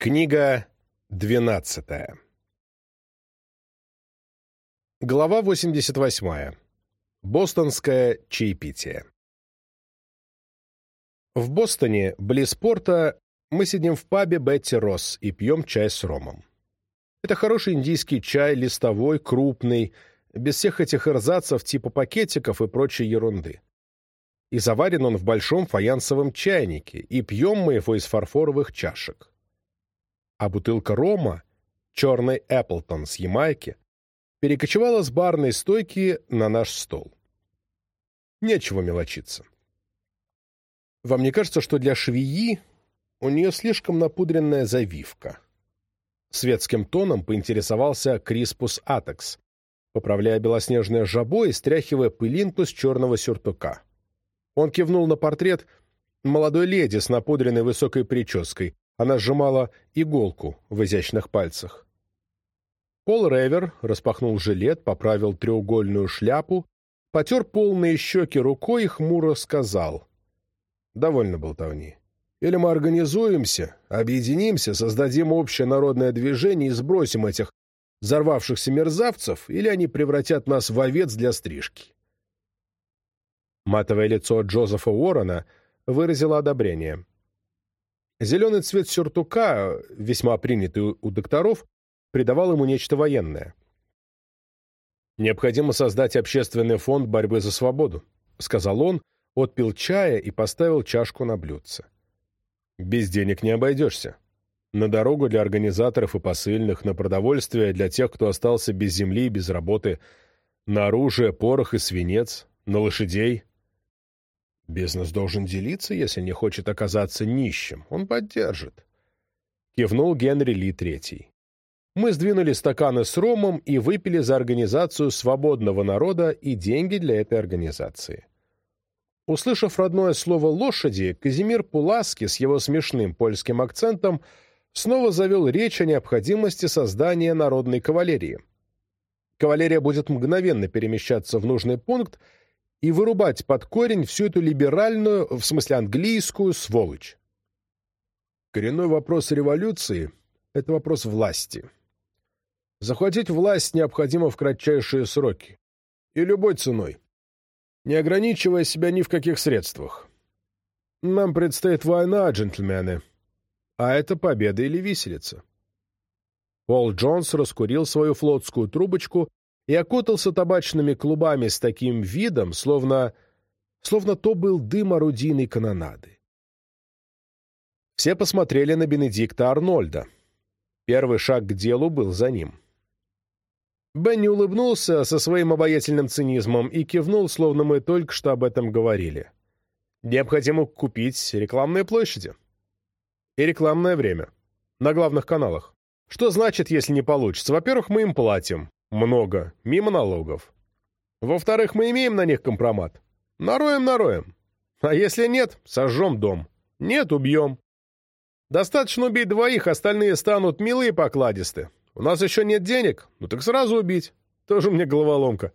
Книга двенадцатая. Глава 88. Бостонское чаепитие. В Бостоне, близ порта, мы сидим в пабе Бетти Росс и пьем чай с ромом. Это хороший индийский чай, листовой, крупный, без всех этих эрзацев типа пакетиков и прочей ерунды. И заварен он в большом фаянсовом чайнике, и пьем мы его из фарфоровых чашек. А бутылка рома, черный Эпплтон с Ямайки, перекочевала с барной стойки на наш стол. Нечего мелочиться. Вам не кажется, что для швеи у нее слишком напудренная завивка? Светским тоном поинтересовался Криспус Атекс, поправляя белоснежное жабо и стряхивая пылинку с черного сюртука. Он кивнул на портрет молодой леди с напудренной высокой прической. Она сжимала иголку в изящных пальцах. Пол Ревер распахнул жилет, поправил треугольную шляпу, потер полные щеки рукой и хмуро сказал. Довольно болтовни. Или мы организуемся, объединимся, создадим общее народное движение и сбросим этих взорвавшихся мерзавцев, или они превратят нас в овец для стрижки. Матовое лицо Джозефа Уоррена выразило одобрение. Зеленый цвет сюртука, весьма принятый у докторов, придавал ему нечто военное. «Необходимо создать общественный фонд борьбы за свободу», — сказал он, отпил чая и поставил чашку на блюдце. «Без денег не обойдешься. На дорогу для организаторов и посыльных, на продовольствие для тех, кто остался без земли и без работы, на оружие, порох и свинец, на лошадей». «Бизнес должен делиться, если не хочет оказаться нищим. Он поддержит», — кивнул Генри Ли Третий. Мы сдвинули стаканы с ромом и выпили за организацию свободного народа и деньги для этой организации. Услышав родное слово «лошади», Казимир Пуласки с его смешным польским акцентом снова завел речь о необходимости создания народной кавалерии. Кавалерия будет мгновенно перемещаться в нужный пункт и вырубать под корень всю эту либеральную, в смысле английскую, сволочь. Коренной вопрос революции — это вопрос власти. Захватить власть необходимо в кратчайшие сроки. И любой ценой. Не ограничивая себя ни в каких средствах. Нам предстоит война, джентльмены. А это победа или виселица. Пол Джонс раскурил свою флотскую трубочку и окутался табачными клубами с таким видом, словно... словно то был дым орудийной канонады. Все посмотрели на Бенедикта Арнольда. Первый шаг к делу был за ним. Бенни улыбнулся со своим обаятельным цинизмом и кивнул, словно мы только что об этом говорили. Необходимо купить рекламные площади. И рекламное время. На главных каналах. Что значит, если не получится? Во-первых, мы им платим. Много. Мимо налогов. Во-вторых, мы имеем на них компромат. Нароем, нароем. А если нет, сожжем дом. Нет, убьем. Достаточно убить двоих, остальные станут милые покладисты. У нас еще нет денег? Ну так сразу убить. Тоже мне головоломка.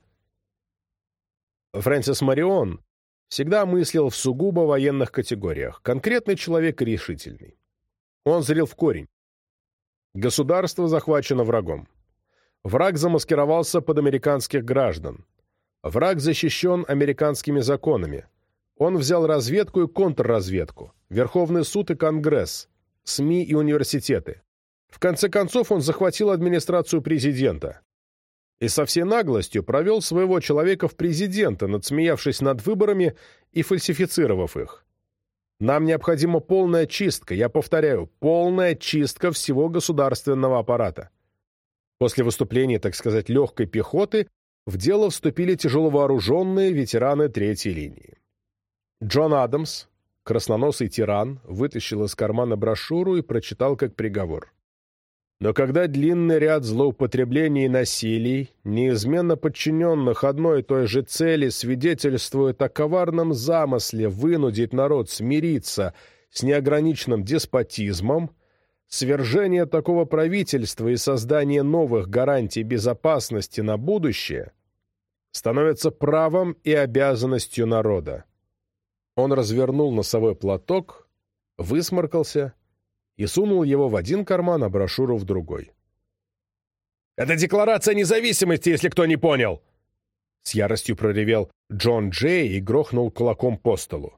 Фрэнсис Марион всегда мыслил в сугубо военных категориях. Конкретный человек и решительный. Он зрел в корень. Государство захвачено врагом. Враг замаскировался под американских граждан. Враг защищен американскими законами. Он взял разведку и контрразведку, Верховный суд и Конгресс, СМИ и университеты. В конце концов он захватил администрацию президента. И со всей наглостью провел своего человека в президента, надсмеявшись над выборами и фальсифицировав их. Нам необходима полная чистка, я повторяю, полная чистка всего государственного аппарата. После выступления, так сказать, легкой пехоты в дело вступили тяжеловооруженные ветераны третьей линии. Джон Адамс, красноносый тиран, вытащил из кармана брошюру и прочитал как приговор. Но когда длинный ряд злоупотреблений и насилий, неизменно подчиненных одной и той же цели, свидетельствует о коварном замысле вынудить народ смириться с неограниченным деспотизмом, свержение такого правительства и создание новых гарантий безопасности на будущее становится правом и обязанностью народа. Он развернул носовой платок, высморкался и сунул его в один карман, а брошюру в другой. «Это декларация независимости, если кто не понял!» С яростью проревел Джон Джей и грохнул кулаком по столу.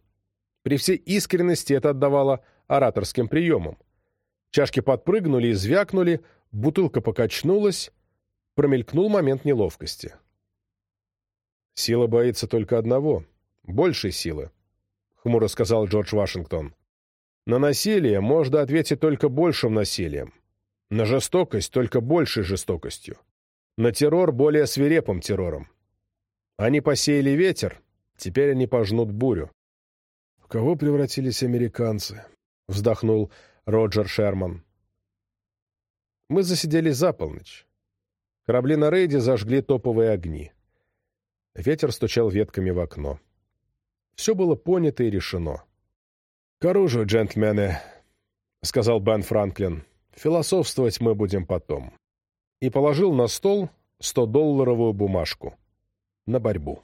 При всей искренности это отдавало ораторским приемам. Чашки подпрыгнули и звякнули, бутылка покачнулась, промелькнул момент неловкости. «Сила боится только одного — большей силы», — хмуро сказал Джордж Вашингтон. «На насилие можно ответить только большим насилием, на жестокость только большей жестокостью, на террор более свирепым террором. Они посеяли ветер, теперь они пожнут бурю». «В кого превратились американцы?» — вздохнул Роджер Шерман. Мы засидели за полночь. Корабли на рейде зажгли топовые огни. Ветер стучал ветками в окно. Все было понято и решено. «К оружию, джентльмены», — сказал Бен Франклин. «Философствовать мы будем потом». И положил на стол 100-долларовую бумажку. На борьбу.